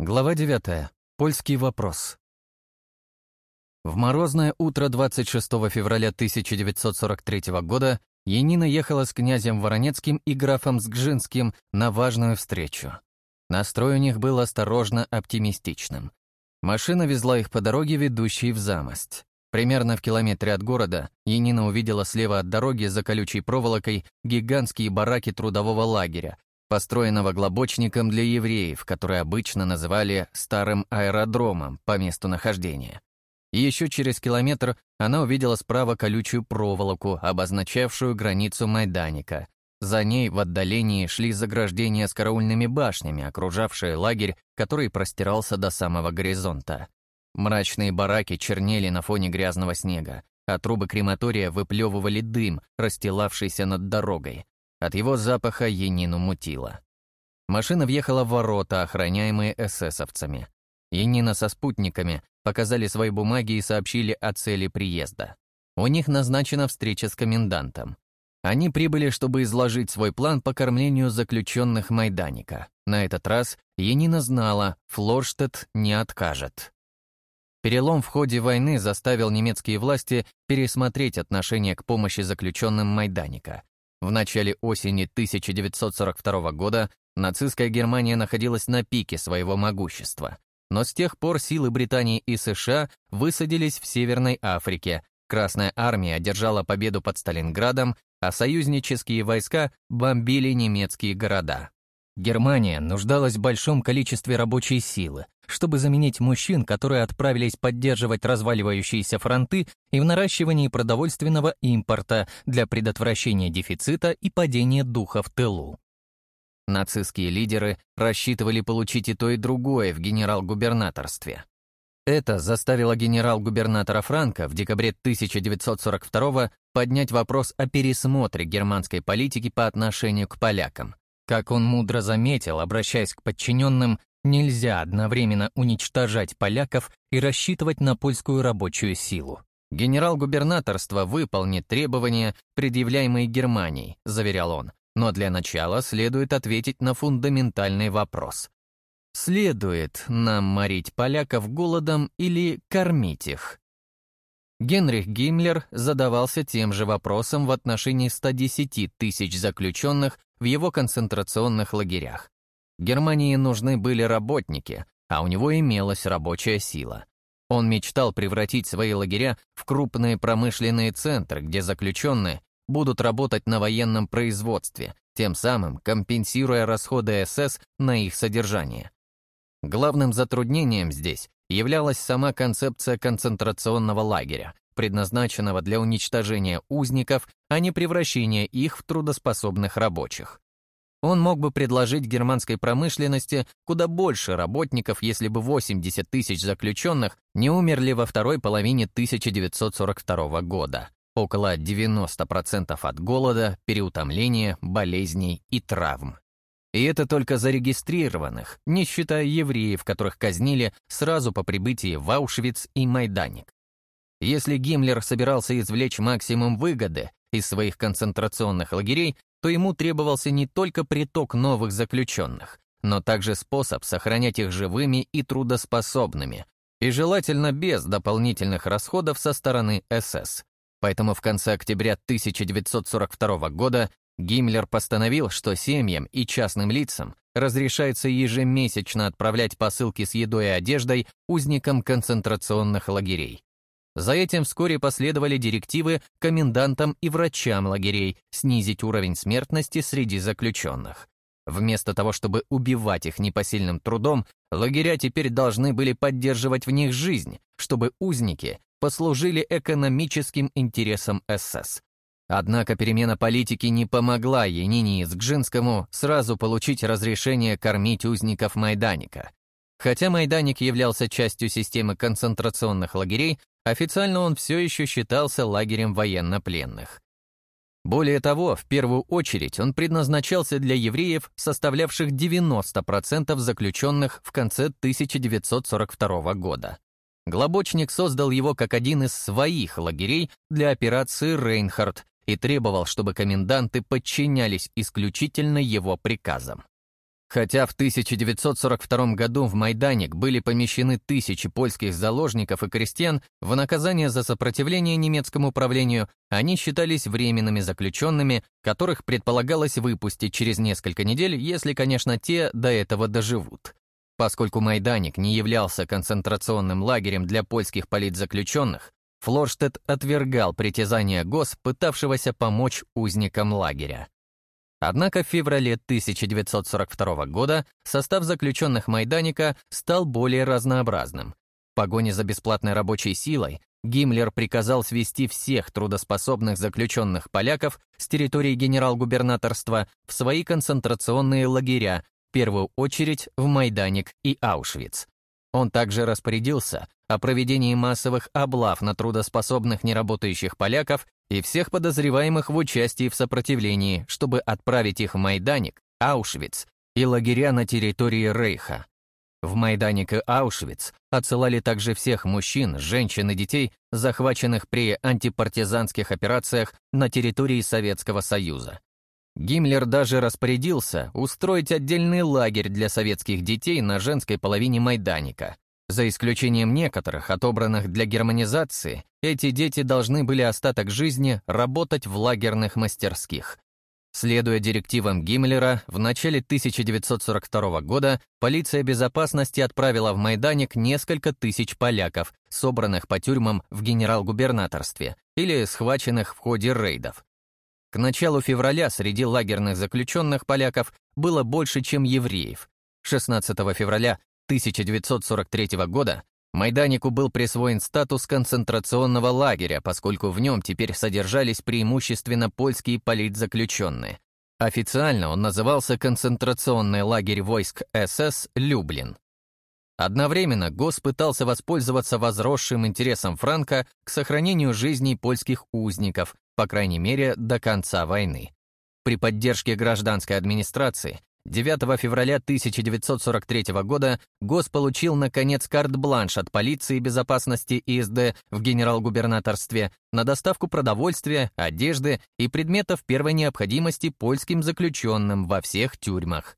Глава 9. Польский вопрос. В морозное утро 26 февраля 1943 года Янина ехала с князем Воронецким и графом Сгжинским на важную встречу. Настрой у них был осторожно оптимистичным. Машина везла их по дороге, ведущей в замость. Примерно в километре от города Янина увидела слева от дороги за колючей проволокой гигантские бараки трудового лагеря, построенного глобочником для евреев, который обычно называли «старым аэродромом» по месту нахождения. И еще через километр она увидела справа колючую проволоку, обозначавшую границу Майданика. За ней в отдалении шли заграждения с караульными башнями, окружавшие лагерь, который простирался до самого горизонта. Мрачные бараки чернели на фоне грязного снега, а трубы крематория выплевывали дым, расстилавшийся над дорогой. От его запаха Енину мутило. Машина въехала в ворота, охраняемые эсэсовцами. Енина со спутниками показали свои бумаги и сообщили о цели приезда. У них назначена встреча с комендантом. Они прибыли, чтобы изложить свой план по кормлению заключенных Майданика. На этот раз Енина знала, Флорштадт не откажет. Перелом в ходе войны заставил немецкие власти пересмотреть отношение к помощи заключенным Майданика. В начале осени 1942 года нацистская Германия находилась на пике своего могущества. Но с тех пор силы Британии и США высадились в Северной Африке, Красная армия одержала победу под Сталинградом, а союзнические войска бомбили немецкие города. Германия нуждалась в большом количестве рабочей силы, чтобы заменить мужчин, которые отправились поддерживать разваливающиеся фронты и в наращивании продовольственного импорта для предотвращения дефицита и падения духа в тылу. Нацистские лидеры рассчитывали получить и то, и другое в генерал-губернаторстве. Это заставило генерал-губернатора Франка в декабре 1942 поднять вопрос о пересмотре германской политики по отношению к полякам. Как он мудро заметил, обращаясь к подчиненным, нельзя одновременно уничтожать поляков и рассчитывать на польскую рабочую силу. Генерал-губернаторство выполнит требования, предъявляемые Германией, заверял он, но для начала следует ответить на фундаментальный вопрос. Следует нам морить поляков голодом или кормить их? Генрих Гиммлер задавался тем же вопросом в отношении 110 тысяч заключенных в его концентрационных лагерях. Германии нужны были работники, а у него имелась рабочая сила. Он мечтал превратить свои лагеря в крупные промышленные центры, где заключенные будут работать на военном производстве, тем самым компенсируя расходы СС на их содержание. Главным затруднением здесь являлась сама концепция концентрационного лагеря, предназначенного для уничтожения узников, а не превращения их в трудоспособных рабочих. Он мог бы предложить германской промышленности куда больше работников, если бы 80 тысяч заключенных не умерли во второй половине 1942 года. Около 90% от голода, переутомления, болезней и травм. И это только зарегистрированных, не считая евреев, которых казнили сразу по прибытии в Аушвиц и Майданик. Если Гиммлер собирался извлечь максимум выгоды из своих концентрационных лагерей, то ему требовался не только приток новых заключенных, но также способ сохранять их живыми и трудоспособными, и желательно без дополнительных расходов со стороны СС. Поэтому в конце октября 1942 года Гиммлер постановил, что семьям и частным лицам разрешается ежемесячно отправлять посылки с едой и одеждой узникам концентрационных лагерей. За этим вскоре последовали директивы комендантам и врачам лагерей снизить уровень смертности среди заключенных. Вместо того, чтобы убивать их непосильным трудом, лагеря теперь должны были поддерживать в них жизнь, чтобы узники послужили экономическим интересам СС. Однако перемена политики не помогла Янине Изгжинскому сразу получить разрешение кормить узников Майданика. Хотя Майданик являлся частью системы концентрационных лагерей, официально он все еще считался лагерем военнопленных. Более того, в первую очередь он предназначался для евреев, составлявших 90% заключенных в конце 1942 года. Глобочник создал его как один из своих лагерей для операции «Рейнхард», и требовал, чтобы коменданты подчинялись исключительно его приказам. Хотя в 1942 году в Майданик были помещены тысячи польских заложников и крестьян, в наказание за сопротивление немецкому правлению они считались временными заключенными, которых предполагалось выпустить через несколько недель, если, конечно, те до этого доживут. Поскольку Майданик не являлся концентрационным лагерем для польских политзаключенных, Флорштедт отвергал притязания ГОС, пытавшегося помочь узникам лагеря. Однако в феврале 1942 года состав заключенных Майданика стал более разнообразным. В погоне за бесплатной рабочей силой Гиммлер приказал свести всех трудоспособных заключенных поляков с территории генерал-губернаторства в свои концентрационные лагеря, в первую очередь в Майданик и Аушвиц. Он также распорядился о проведении массовых облав на трудоспособных неработающих поляков и всех подозреваемых в участии в сопротивлении, чтобы отправить их в Майданик, Аушвиц и лагеря на территории Рейха. В Майданик и Аушвиц отсылали также всех мужчин, женщин и детей, захваченных при антипартизанских операциях на территории Советского Союза. Гиммлер даже распорядился устроить отдельный лагерь для советских детей на женской половине Майданика. За исключением некоторых, отобранных для германизации, эти дети должны были остаток жизни работать в лагерных мастерских. Следуя директивам Гиммлера, в начале 1942 года полиция безопасности отправила в Майданик несколько тысяч поляков, собранных по тюрьмам в генерал-губернаторстве или схваченных в ходе рейдов. К началу февраля среди лагерных заключенных поляков было больше, чем евреев. 16 февраля 1943 года Майданику был присвоен статус концентрационного лагеря, поскольку в нем теперь содержались преимущественно польские политзаключенные. Официально он назывался концентрационный лагерь войск СС «Люблин». Одновременно ГОС пытался воспользоваться возросшим интересом Франка к сохранению жизней польских узников, по крайней мере, до конца войны. При поддержке гражданской администрации 9 февраля 1943 года ГОС получил, наконец, карт-бланш от полиции безопасности ИСД в генерал-губернаторстве на доставку продовольствия, одежды и предметов первой необходимости польским заключенным во всех тюрьмах.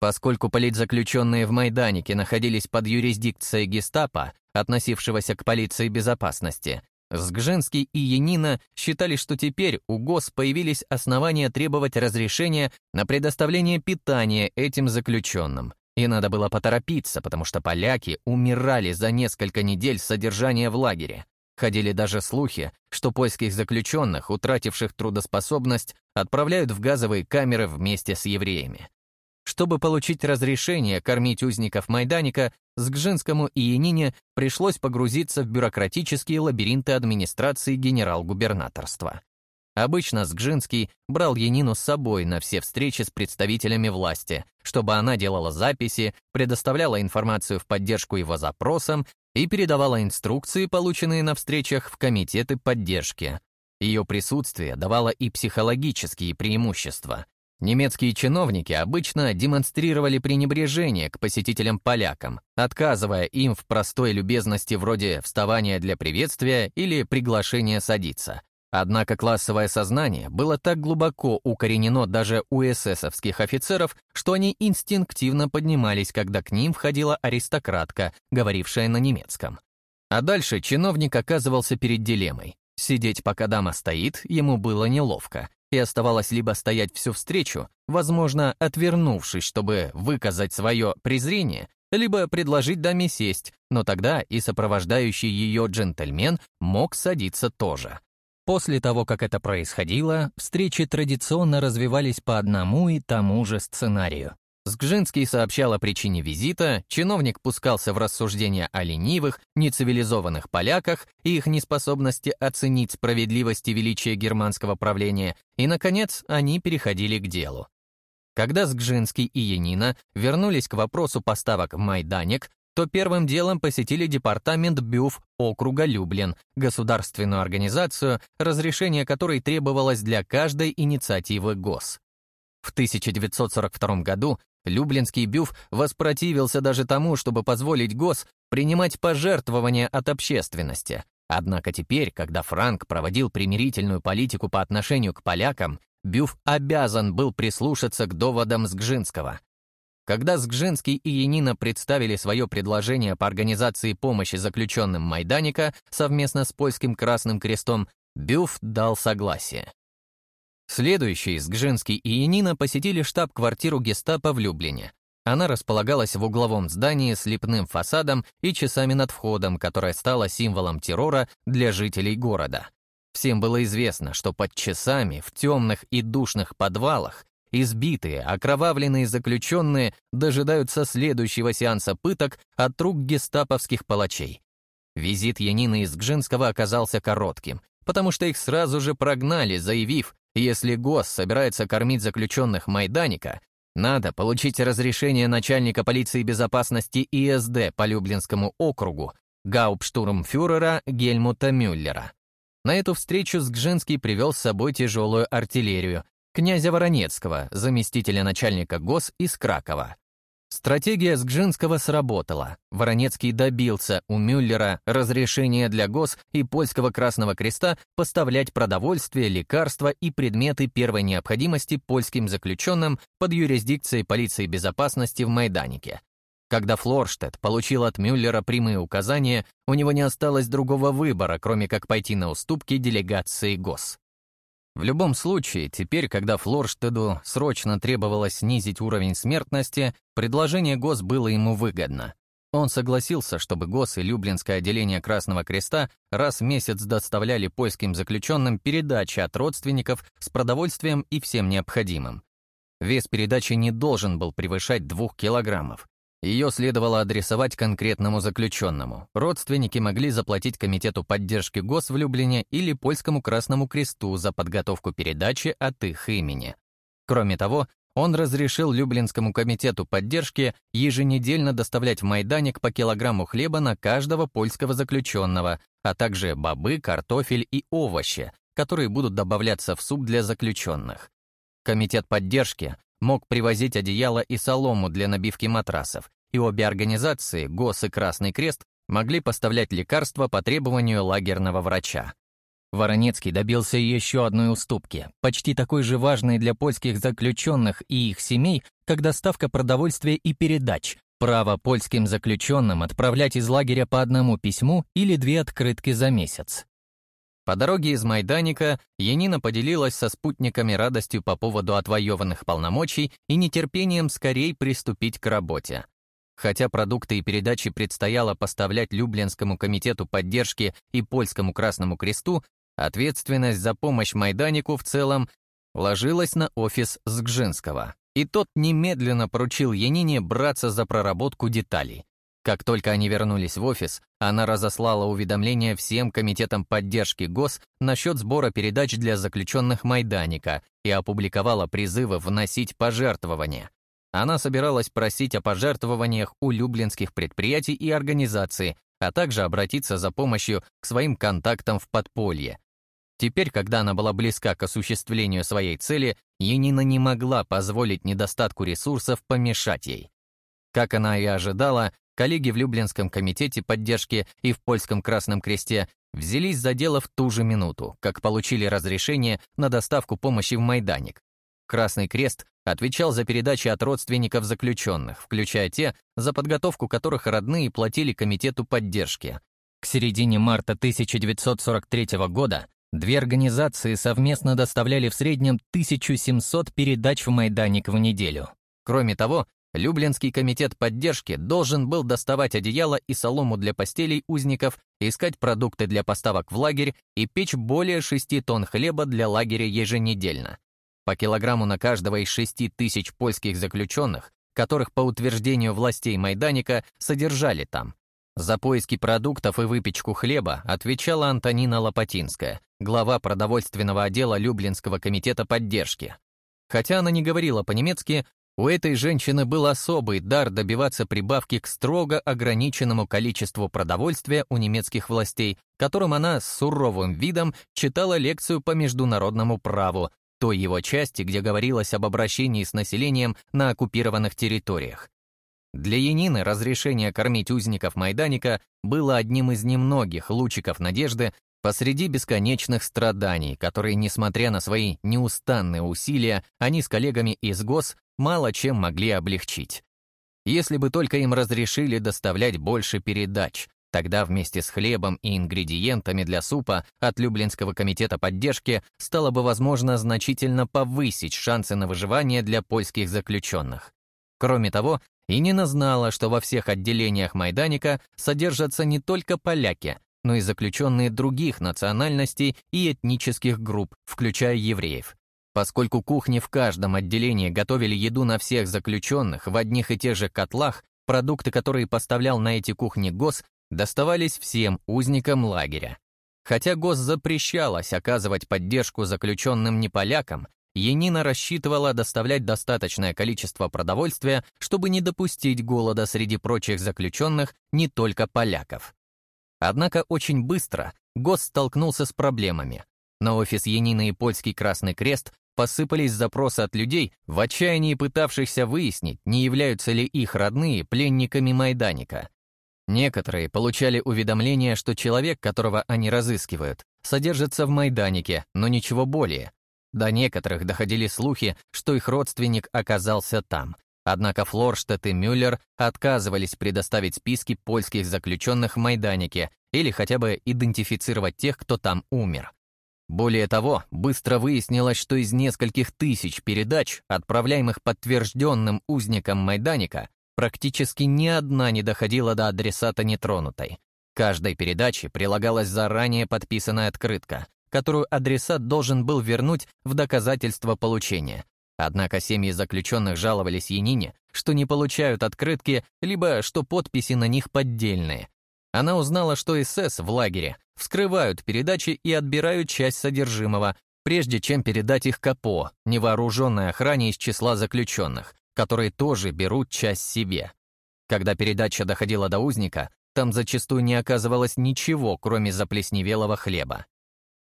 Поскольку политзаключенные в Майданике находились под юрисдикцией гестапо, относившегося к полиции безопасности, Сгженский и Янина считали, что теперь у ГОС появились основания требовать разрешения на предоставление питания этим заключенным. И надо было поторопиться, потому что поляки умирали за несколько недель содержания в лагере. Ходили даже слухи, что польских заключенных, утративших трудоспособность, отправляют в газовые камеры вместе с евреями. Чтобы получить разрешение кормить узников Майданика, Сгжинскому и Янине пришлось погрузиться в бюрократические лабиринты администрации генерал-губернаторства. Обычно Сгжинский брал Янину с собой на все встречи с представителями власти, чтобы она делала записи, предоставляла информацию в поддержку его запросам и передавала инструкции, полученные на встречах в комитеты поддержки. Ее присутствие давало и психологические преимущества. Немецкие чиновники обычно демонстрировали пренебрежение к посетителям-полякам, отказывая им в простой любезности вроде вставания для приветствия или приглашения садиться. Однако классовое сознание было так глубоко укоренено даже у эсэсовских офицеров, что они инстинктивно поднимались, когда к ним входила аристократка, говорившая на немецком. А дальше чиновник оказывался перед дилеммой. Сидеть, пока дама стоит, ему было неловко и оставалось либо стоять всю встречу, возможно, отвернувшись, чтобы выказать свое презрение, либо предложить даме сесть, но тогда и сопровождающий ее джентльмен мог садиться тоже. После того, как это происходило, встречи традиционно развивались по одному и тому же сценарию. Сгжинский сообщал о причине визита, чиновник пускался в рассуждения о ленивых, нецивилизованных поляках и их неспособности оценить справедливость и величие германского правления, и, наконец, они переходили к делу. Когда Сгжинский и Янина вернулись к вопросу поставок в Майданик, то первым делом посетили департамент БЮФ округа Люблин, государственную организацию, разрешение которой требовалось для каждой инициативы ГОС. В 1942 году Люблинский бюф воспротивился даже тому, чтобы позволить ГОС принимать пожертвования от общественности. Однако теперь, когда Франк проводил примирительную политику по отношению к полякам, Бюф обязан был прислушаться к доводам Сгжинского. Когда Сгжинский и Янина представили свое предложение по организации помощи заключенным Майданика совместно с Польским Красным Крестом, Бюф дал согласие. Следующие Сгжинский и Янина посетили штаб-квартиру гестапо в Люблине. Она располагалась в угловом здании с лепным фасадом и часами над входом, которое стало символом террора для жителей города. Всем было известно, что под часами в темных и душных подвалах Избитые, окровавленные заключенные дожидаются следующего сеанса пыток от рук гестаповских палачей. Визит Янины из Гжинского оказался коротким, потому что их сразу же прогнали, заявив, если ГОС собирается кормить заключенных Майданика, надо получить разрешение начальника полиции безопасности ИСД по Люблинскому округу, гауптштурмфюрера Гельмута Мюллера. На эту встречу Сгжинский привел с собой тяжелую артиллерию, князя Воронецкого, заместителя начальника ГОС из Кракова. Стратегия Сгжинского сработала. Воронецкий добился у Мюллера разрешения для ГОС и Польского Красного Креста поставлять продовольствие, лекарства и предметы первой необходимости польским заключенным под юрисдикцией полиции безопасности в Майданике. Когда Флорштедт получил от Мюллера прямые указания, у него не осталось другого выбора, кроме как пойти на уступки делегации ГОС. В любом случае, теперь, когда Флорштеду срочно требовалось снизить уровень смертности, предложение ГОС было ему выгодно. Он согласился, чтобы ГОС и Люблинское отделение Красного Креста раз в месяц доставляли польским заключенным передачи от родственников с продовольствием и всем необходимым. Вес передачи не должен был превышать двух килограммов. Ее следовало адресовать конкретному заключенному. Родственники могли заплатить Комитету поддержки ГОС в Люблине или Польскому Красному Кресту за подготовку передачи от их имени. Кроме того, он разрешил Люблинскому комитету поддержки еженедельно доставлять в Майданик по килограмму хлеба на каждого польского заключенного, а также бобы, картофель и овощи, которые будут добавляться в суп для заключенных. Комитет поддержки мог привозить одеяло и солому для набивки матрасов, и обе организации, ГОС и Красный Крест, могли поставлять лекарства по требованию лагерного врача. Воронецкий добился еще одной уступки, почти такой же важной для польских заключенных и их семей, как доставка продовольствия и передач, право польским заключенным отправлять из лагеря по одному письму или две открытки за месяц. По дороге из Майданика Янина поделилась со спутниками радостью по поводу отвоеванных полномочий и нетерпением скорей приступить к работе. Хотя продукты и передачи предстояло поставлять Люблинскому комитету поддержки и Польскому Красному Кресту, ответственность за помощь Майданику в целом ложилась на офис Сгжинского, и тот немедленно поручил Янине браться за проработку деталей. Как только они вернулись в офис, она разослала уведомление всем комитетам поддержки ГОС насчет сбора передач для заключенных Майданика и опубликовала призывы вносить пожертвования. Она собиралась просить о пожертвованиях у люблинских предприятий и организаций, а также обратиться за помощью к своим контактам в подполье. Теперь, когда она была близка к осуществлению своей цели, Енина не могла позволить недостатку ресурсов помешать ей. Как она и ожидала, коллеги в Люблинском комитете поддержки и в Польском Красном Кресте взялись за дело в ту же минуту, как получили разрешение на доставку помощи в Майданик. Красный Крест отвечал за передачи от родственников заключенных, включая те, за подготовку которых родные платили Комитету поддержки. К середине марта 1943 года две организации совместно доставляли в среднем 1700 передач в Майданик в неделю. Кроме того, Люблинский комитет поддержки должен был доставать одеяло и солому для постелей узников, искать продукты для поставок в лагерь и печь более 6 тонн хлеба для лагеря еженедельно. По килограмму на каждого из 6 тысяч польских заключенных, которых по утверждению властей Майданика содержали там. За поиски продуктов и выпечку хлеба отвечала Антонина Лопатинская, глава продовольственного отдела Люблинского комитета поддержки. Хотя она не говорила по-немецки, у этой женщины был особый дар добиваться прибавки к строго ограниченному количеству продовольствия у немецких властей, которым она с суровым видом читала лекцию по международному праву, той его части, где говорилось об обращении с населением на оккупированных территориях. Для Янины разрешение кормить узников Майданика было одним из немногих лучиков надежды посреди бесконечных страданий, которые, несмотря на свои неустанные усилия, они с коллегами из ГОС мало чем могли облегчить. если бы только им разрешили доставлять больше передач. Тогда вместе с хлебом и ингредиентами для супа от Люблинского комитета поддержки стало бы возможно значительно повысить шансы на выживание для польских заключенных. Кроме того, Инина знала, что во всех отделениях Майданика содержатся не только поляки, но и заключенные других национальностей и этнических групп, включая евреев. Поскольку кухни в каждом отделении готовили еду на всех заключенных в одних и тех же котлах, продукты, которые поставлял на эти кухни ГОС, доставались всем узникам лагеря. Хотя ГОС запрещалось оказывать поддержку заключенным неполякам, Енина рассчитывала доставлять достаточное количество продовольствия, чтобы не допустить голода среди прочих заключенных не только поляков. Однако очень быстро ГОС столкнулся с проблемами. На офис Янины и Польский Красный Крест посыпались запросы от людей, в отчаянии пытавшихся выяснить, не являются ли их родные пленниками Майданика. Некоторые получали уведомление, что человек, которого они разыскивают, содержится в Майданике, но ничего более. До некоторых доходили слухи, что их родственник оказался там. Однако Флорштадт и Мюллер отказывались предоставить списки польских заключенных в Майданике или хотя бы идентифицировать тех, кто там умер. Более того, быстро выяснилось, что из нескольких тысяч передач, отправляемых подтвержденным узникам Майданика, Практически ни одна не доходила до адресата нетронутой. Каждой передаче прилагалась заранее подписанная открытка, которую адресат должен был вернуть в доказательство получения. Однако семьи заключенных жаловались Янине, что не получают открытки, либо что подписи на них поддельные. Она узнала, что СС в лагере вскрывают передачи и отбирают часть содержимого, прежде чем передать их КАПО, невооруженной охране из числа заключенных, которые тоже берут часть себе. Когда передача доходила до узника, там зачастую не оказывалось ничего, кроме заплесневелого хлеба.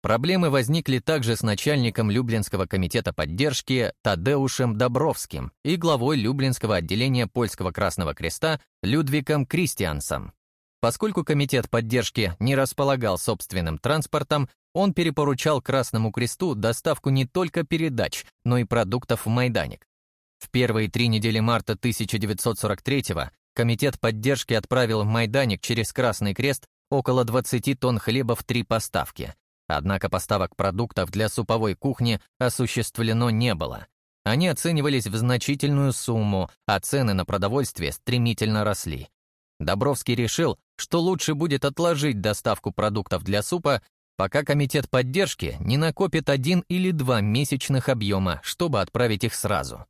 Проблемы возникли также с начальником Люблинского комитета поддержки Тадеушем Добровским и главой Люблинского отделения Польского Красного Креста Людвиком Кристиансом. Поскольку комитет поддержки не располагал собственным транспортом, он перепоручал Красному Кресту доставку не только передач, но и продуктов в Майданик. В первые три недели марта 1943-го Комитет поддержки отправил в Майданик через Красный Крест около 20 тонн хлеба в три поставки. Однако поставок продуктов для суповой кухни осуществлено не было. Они оценивались в значительную сумму, а цены на продовольствие стремительно росли. Добровский решил, что лучше будет отложить доставку продуктов для супа, пока комитет поддержки не накопит один или два месячных объема, чтобы отправить их сразу.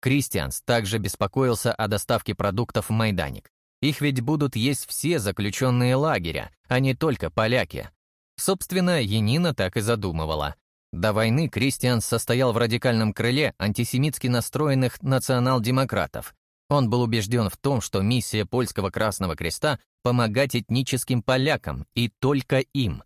Кристианс также беспокоился о доставке продуктов в Майданик. Их ведь будут есть все заключенные лагеря, а не только поляки. Собственно, Янина так и задумывала. До войны Кристианс состоял в радикальном крыле антисемитски настроенных национал-демократов. Он был убежден в том, что миссия Польского Красного Креста — помогать этническим полякам, и только им.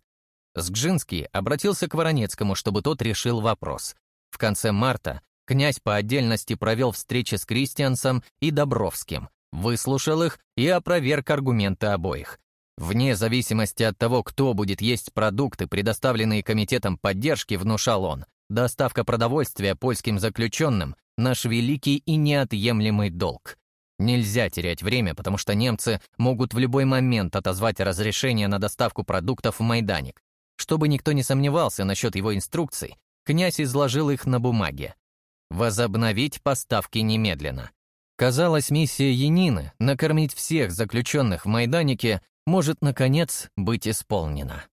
Сгжинский обратился к Воронецкому, чтобы тот решил вопрос. В конце марта Князь по отдельности провел встречи с Кристиансом и Добровским, выслушал их и опроверг аргументы обоих. Вне зависимости от того, кто будет есть продукты, предоставленные комитетом поддержки, внушал он, доставка продовольствия польским заключенным – наш великий и неотъемлемый долг. Нельзя терять время, потому что немцы могут в любой момент отозвать разрешение на доставку продуктов в Майданик. Чтобы никто не сомневался насчет его инструкций, князь изложил их на бумаге возобновить поставки немедленно. Казалось, миссия Янины — накормить всех заключенных в Майданике — может, наконец, быть исполнена.